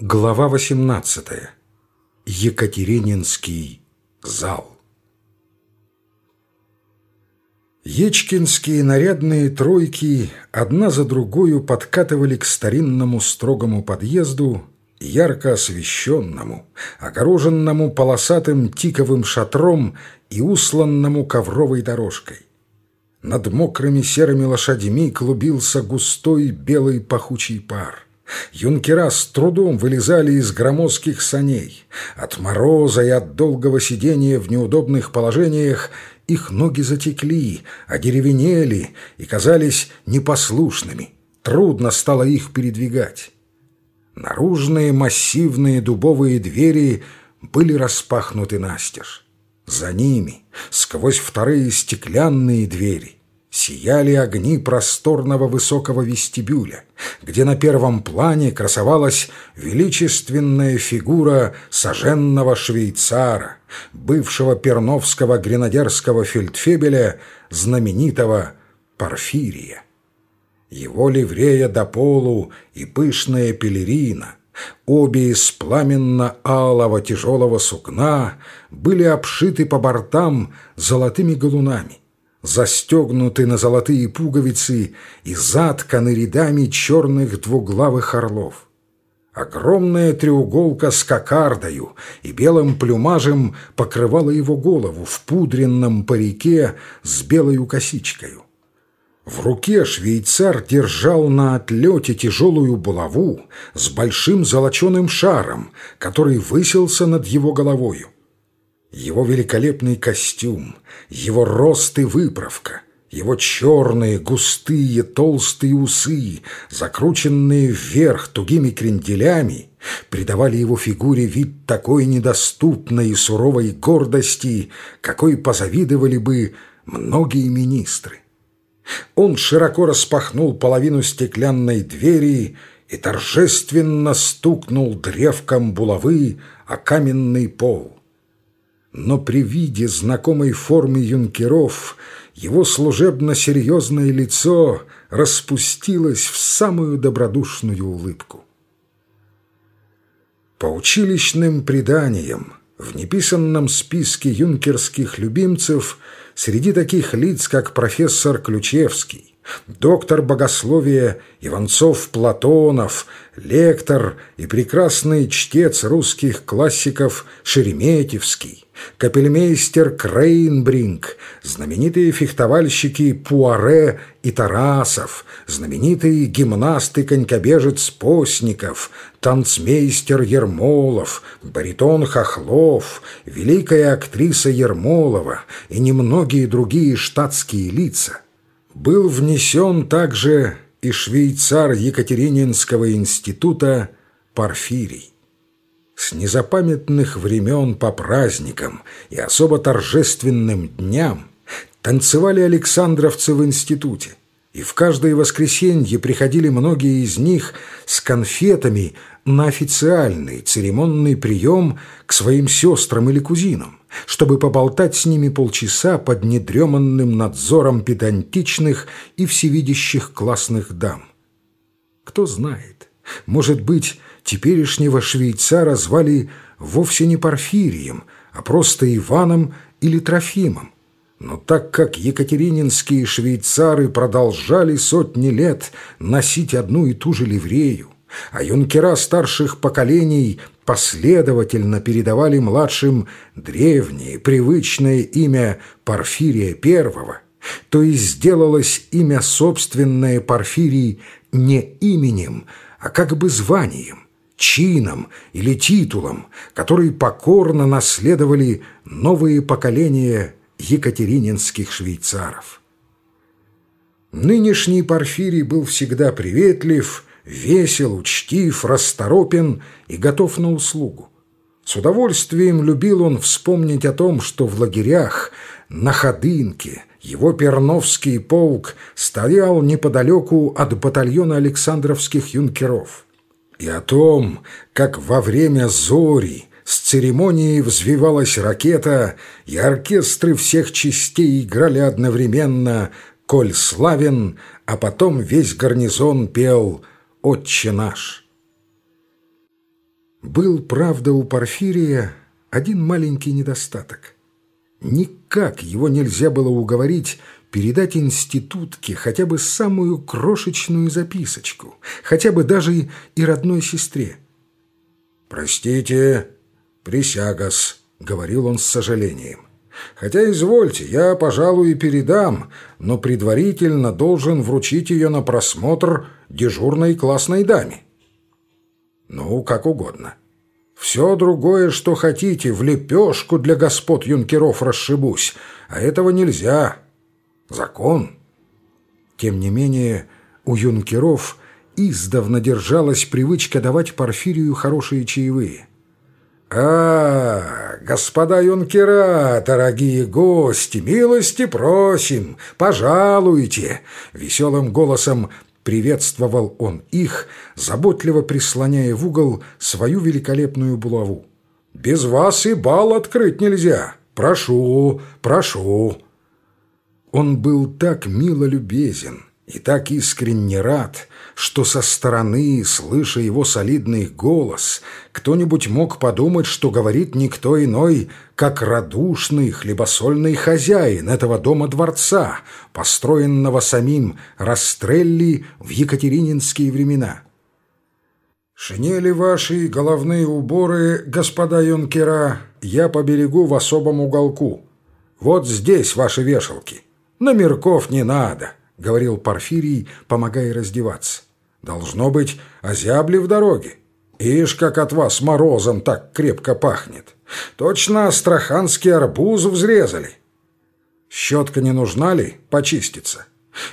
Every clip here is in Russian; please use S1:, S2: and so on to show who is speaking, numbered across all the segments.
S1: Глава 18. Екатерининский зал. Ечкинские нарядные тройки одна за другою подкатывали к старинному строгому подъезду, ярко освещенному, огороженному полосатым тиковым шатром и усланному ковровой дорожкой. Над мокрыми серыми лошадьми клубился густой белый пахучий пар. Юнкера с трудом вылезали из громоздких саней. От мороза и от долгого сидения в неудобных положениях их ноги затекли, одеревенели и казались непослушными. Трудно стало их передвигать. Наружные массивные дубовые двери были распахнуты настежь. За ними, сквозь вторые стеклянные двери, сияли огни просторного высокого вестибюля, где на первом плане красовалась величественная фигура соженного швейцара, бывшего перновского гренадерского фельдфебеля, знаменитого Порфирия. Его ливрея до полу и пышная пелерина, обе из пламенно-алого тяжелого сукна, были обшиты по бортам золотыми галунами застегнуты на золотые пуговицы и затканы рядами черных двуглавых орлов. Огромная треуголка с кокардою и белым плюмажем покрывала его голову в пудренном парике с белой косичкою. В руке швейцар держал на отлете тяжелую булаву с большим золоченым шаром, который высился над его головою. Его великолепный костюм, его рост и выправка, его черные, густые, толстые усы, закрученные вверх тугими кренделями, придавали его фигуре вид такой недоступной и суровой гордости, какой позавидовали бы многие министры. Он широко распахнул половину стеклянной двери и торжественно стукнул древком булавы о каменный пол но при виде знакомой формы юнкеров его служебно-серьезное лицо распустилось в самую добродушную улыбку. По училищным преданиям в неписанном списке юнкерских любимцев среди таких лиц, как профессор Ключевский, доктор богословия Иванцов-Платонов, лектор и прекрасный чтец русских классиков Шереметьевский, капельмейстер Крейнбринг, знаменитые фехтовальщики Пуаре и Тарасов, знаменитый гимнаст и конькобежец Постников, танцмейстер Ермолов, баритон Хохлов, великая актриса Ермолова и немногие другие штатские лица – был внесен также и швейцар Екатерининского института Порфирий. С незапамятных времен по праздникам и особо торжественным дням танцевали александровцы в институте, и в каждое воскресенье приходили многие из них с конфетами на официальный церемонный прием к своим сестрам или кузинам чтобы поболтать с ними полчаса под недреманным надзором педантичных и всевидящих классных дам. Кто знает, может быть, теперешнего швейцара звали вовсе не Порфирием, а просто Иваном или Трофимом. Но так как екатерининские швейцары продолжали сотни лет носить одну и ту же ливрею, а юнкера старших поколений последовательно передавали младшим древнее, привычное имя Порфирия I, то есть сделалось имя собственное Порфирий не именем, а как бы званием, чином или титулом, который покорно наследовали новые поколения екатерининских швейцаров. Нынешний Порфирий был всегда приветлив, весел, учтив, расторопен и готов на услугу. С удовольствием любил он вспомнить о том, что в лагерях на Ходынке его Перновский полк стоял неподалеку от батальона Александровских юнкеров, и о том, как во время зори с церемонией взвивалась ракета, и оркестры всех частей играли одновременно «Коль славен», а потом весь гарнизон пел «Отче наш». Был, правда, у Порфирия один маленький недостаток. Никак его нельзя было уговорить передать институтке хотя бы самую крошечную записочку, хотя бы даже и родной сестре. «Простите, присягас», — говорил он с сожалением. «Хотя, извольте, я, пожалуй, и передам, но предварительно должен вручить ее на просмотр дежурной классной даме». «Ну, как угодно». Все другое, что хотите, в лепешку для господ юнкеров расшибусь, а этого нельзя. Закон. Тем не менее, у юнкеров издавна держалась привычка давать Порфирию хорошие чаевые. «А, господа юнкера, дорогие гости, милости просим, пожалуйте!» Веселым голосом Приветствовал он их, заботливо прислоняя в угол свою великолепную булаву. «Без вас и бал открыть нельзя! Прошу, прошу!» Он был так мило любезен, и так искренне рад, что со стороны, слыша его солидный голос, кто-нибудь мог подумать, что говорит никто иной, как радушный хлебосольный хозяин этого дома-дворца, построенного самим Растрелли в екатерининские времена. «Шинели ваши, головные уборы, господа юнкера, я поберегу в особом уголку. Вот здесь ваши вешалки. Номерков не надо». — говорил Порфирий, помогая раздеваться. «Должно быть, озябли в дороге. Ишь, как от вас морозом так крепко пахнет. Точно астраханский арбуз взрезали. Щетка не нужна ли? Почиститься.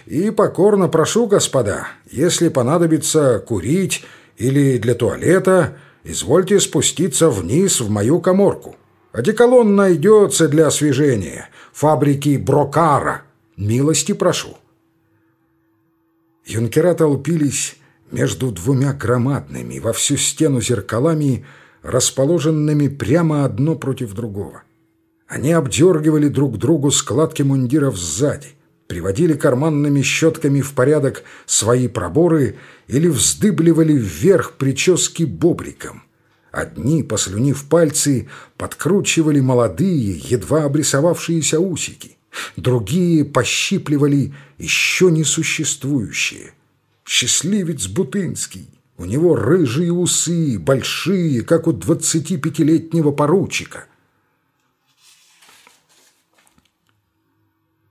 S1: И покорно прошу, господа, если понадобится курить или для туалета, извольте спуститься вниз в мою коморку. Одеколон найдется для освежения. Фабрики Брокара. Милости прошу». Юнкера толпились между двумя громадными во всю стену зеркалами, расположенными прямо одно против другого. Они обдергивали друг другу складки мундиров сзади, приводили карманными щетками в порядок свои проборы или вздыбливали вверх прически бобриком. Одни, послюнив пальцы, подкручивали молодые, едва обрисовавшиеся усики другие пощипливали еще несуществующие. Счастливец Бутынский. У него рыжие усы, большие, как у двадцатипятилетнего поручика.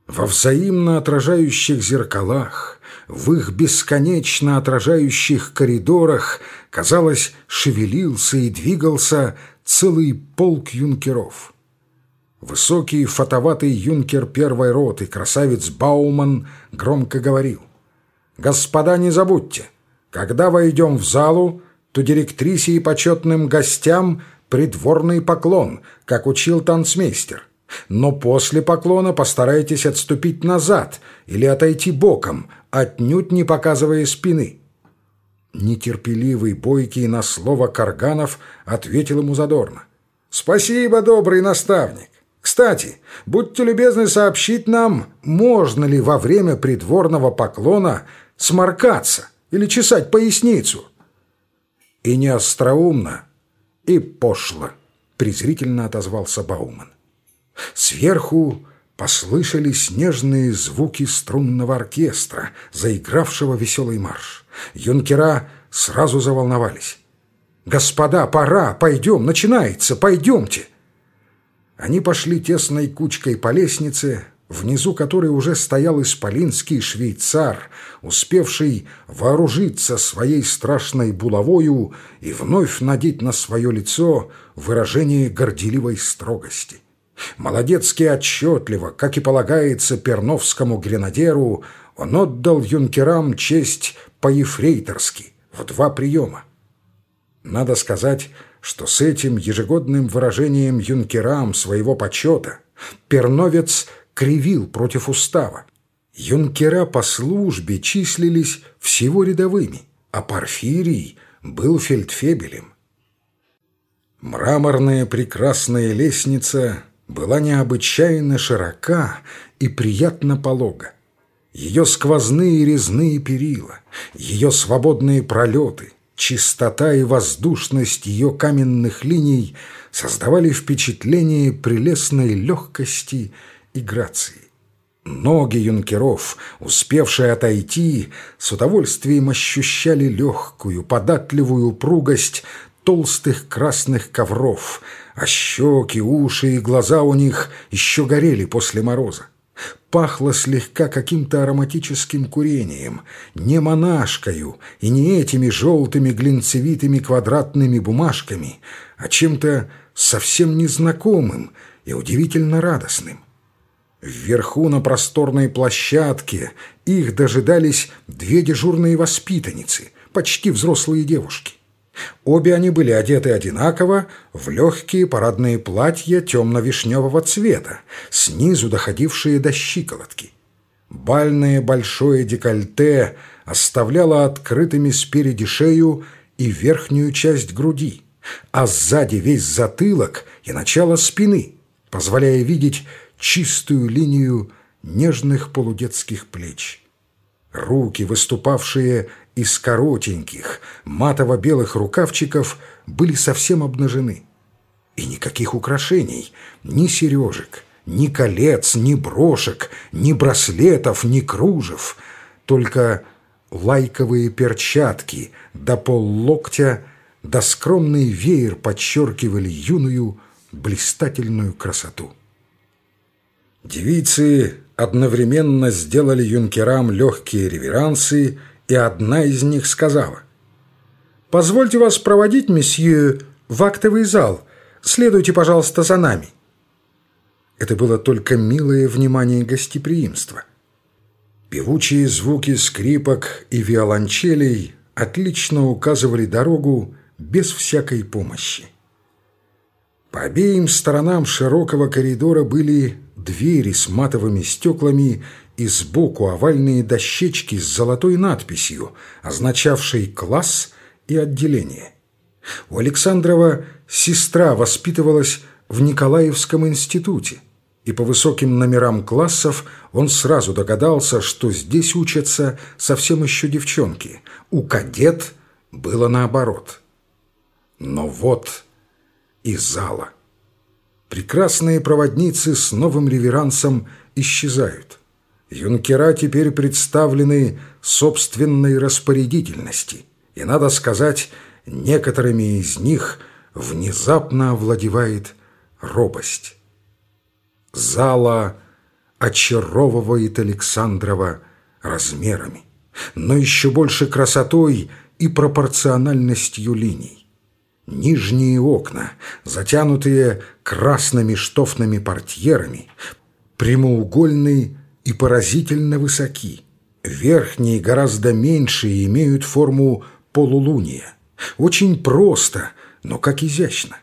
S1: Во взаимно отражающих зеркалах, в их бесконечно отражающих коридорах, казалось, шевелился и двигался целый полк юнкеров. Высокий фотоватый юнкер первой роты, красавец Бауман, громко говорил. «Господа, не забудьте, когда войдем в залу, то директрисе и почетным гостям придворный поклон, как учил танцмейстер. Но после поклона постарайтесь отступить назад или отойти боком, отнюдь не показывая спины». Нетерпеливый, бойкий на слово Карганов ответил ему задорно. «Спасибо, добрый наставник. Кстати, будьте любезны сообщить нам, можно ли во время придворного поклона сморкаться или чесать поясницу. И не остроумно, и пошло, презрительно отозвался Бауман. Сверху послышались нежные звуки струнного оркестра, заигравшего веселый марш. Юнкера сразу заволновались. «Господа, пора, пойдем, начинается, пойдемте!» Они пошли тесной кучкой по лестнице, внизу которой уже стоял исполинский швейцар, успевший вооружиться своей страшной булавою и вновь надеть на свое лицо выражение горделивой строгости. Молодецки отчетливо, как и полагается перновскому гренадеру, он отдал юнкерам честь по-ефрейторски в два приема. Надо сказать, что с этим ежегодным выражением юнкерам своего почета Перновец кривил против устава. Юнкера по службе числились всего рядовыми, а Порфирий был фельдфебелем. Мраморная прекрасная лестница была необычайно широка и приятно полога. Ее сквозные резные перила, ее свободные пролеты – Чистота и воздушность ее каменных линий создавали впечатление прелестной легкости и грации. Ноги юнкеров, успевшие отойти, с удовольствием ощущали легкую, податливую упругость толстых красных ковров, а щеки, уши и глаза у них еще горели после мороза. Пахло слегка каким-то ароматическим курением, не монашкою и не этими желтыми глинцевитыми квадратными бумажками, а чем-то совсем незнакомым и удивительно радостным. Вверху на просторной площадке их дожидались две дежурные воспитанницы, почти взрослые девушки. Обе они были одеты одинаково в легкие парадные платья темно-вишневого цвета, снизу доходившие до щиколотки. Бальное большое декольте оставляло открытыми спереди шею и верхнюю часть груди, а сзади весь затылок и начало спины, позволяя видеть чистую линию нежных полудетских плеч. Руки, выступавшие из коротеньких, матово-белых рукавчиков, были совсем обнажены. И никаких украшений, ни сережек, ни колец, ни брошек, ни браслетов, ни кружев, только лайковые перчатки до поллоктя да скромный веер подчеркивали юную блистательную красоту. Девицы одновременно сделали юнкерам легкие реверансы, и одна из них сказала «Позвольте вас проводить, месье, в актовый зал. Следуйте, пожалуйста, за нами». Это было только милое внимание гостеприимства. Певучие звуки скрипок и виолончелей отлично указывали дорогу без всякой помощи. По обеим сторонам широкого коридора были двери с матовыми стеклами и сбоку овальные дощечки с золотой надписью, означавшей класс и отделение. У Александрова сестра воспитывалась в Николаевском институте, и по высоким номерам классов он сразу догадался, что здесь учатся совсем еще девчонки. У кадет было наоборот. Но вот и зала. Прекрасные проводницы с новым реверансом исчезают. Юнкера теперь представлены собственной распорядительности, и, надо сказать, некоторыми из них внезапно овладевает робость. Зала очаровывает Александрова размерами, но еще больше красотой и пропорциональностью линий. Нижние окна, затянутые красными штофными портьерами, прямоугольные и поразительно высоки. Верхние гораздо меньше и имеют форму полулуния. Очень просто, но как изящно.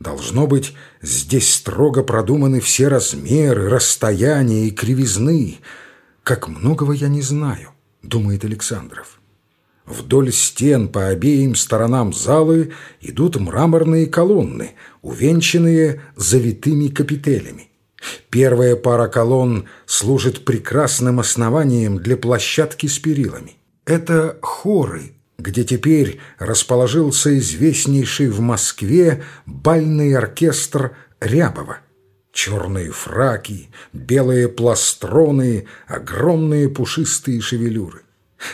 S1: Должно быть, здесь строго продуманы все размеры, расстояния и кривизны. Как многого я не знаю, думает Александров. Вдоль стен по обеим сторонам залы идут мраморные колонны, увенчанные завитыми капителями. Первая пара колонн служит прекрасным основанием для площадки с перилами. Это хоры, где теперь расположился известнейший в Москве бальный оркестр Рябова. Черные фраки, белые пластроны, огромные пушистые шевелюры.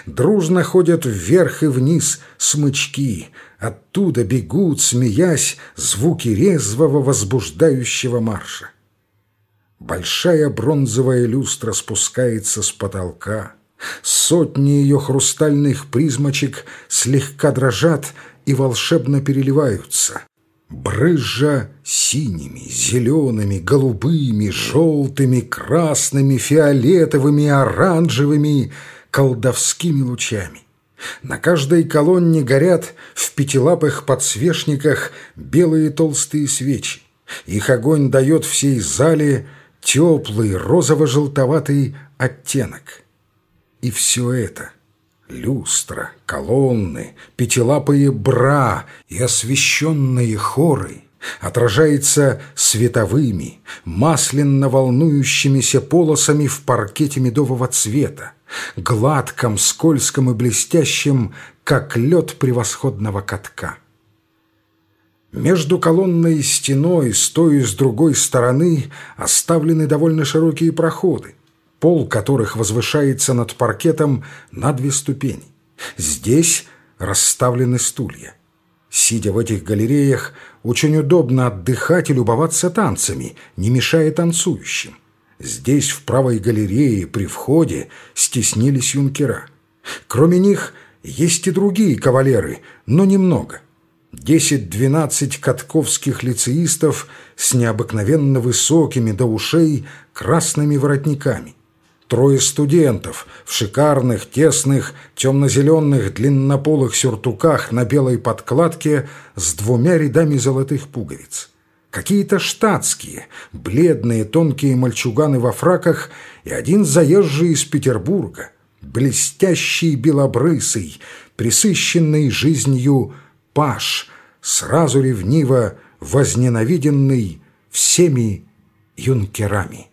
S1: Дружно ходят вверх и вниз смычки. Оттуда бегут, смеясь, звуки резвого возбуждающего марша. Большая бронзовая люстра спускается с потолка. Сотни ее хрустальных призмочек слегка дрожат и волшебно переливаются. Брызжа синими, зелеными, голубыми, желтыми, красными, фиолетовыми, оранжевыми — колдовскими лучами. На каждой колонне горят в пятилапых подсвечниках белые толстые свечи. Их огонь дает всей зале теплый розово-желтоватый оттенок. И все это — люстра, колонны, пятилапые бра и освещенные хоры — отражается световыми, масляно волнующимися полосами в паркете медового цвета, гладком, скользком и блестящем, как лед превосходного катка. Между колонной и стеной, с той и с другой стороны, оставлены довольно широкие проходы, пол которых возвышается над паркетом на две ступени. Здесь расставлены стулья. Сидя в этих галереях, очень удобно отдыхать и любоваться танцами, не мешая танцующим. Здесь, в правой галерее, при входе, стеснились юнкера. Кроме них, есть и другие кавалеры, но немного. Десять-двенадцать катковских лицеистов с необыкновенно высокими до ушей красными воротниками. Трое студентов в шикарных, тесных, темно-зеленых, длиннополых сюртуках на белой подкладке с двумя рядами золотых пуговиц. Какие-то штатские, бледные, тонкие мальчуганы во фраках и один заезжий из Петербурга, блестящий белобрысый, присыщенный жизнью паш, сразу ревниво возненавиденный всеми юнкерами.